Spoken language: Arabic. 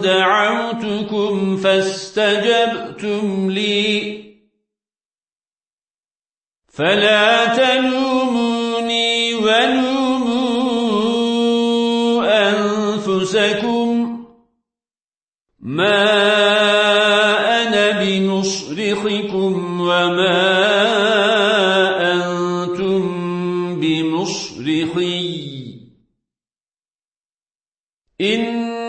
دعوتكم فاستجبتم لي. فلا تلوموني ولوموا أنفسكم. ما أنا بمصرخكم وما أنتم بمصرخي.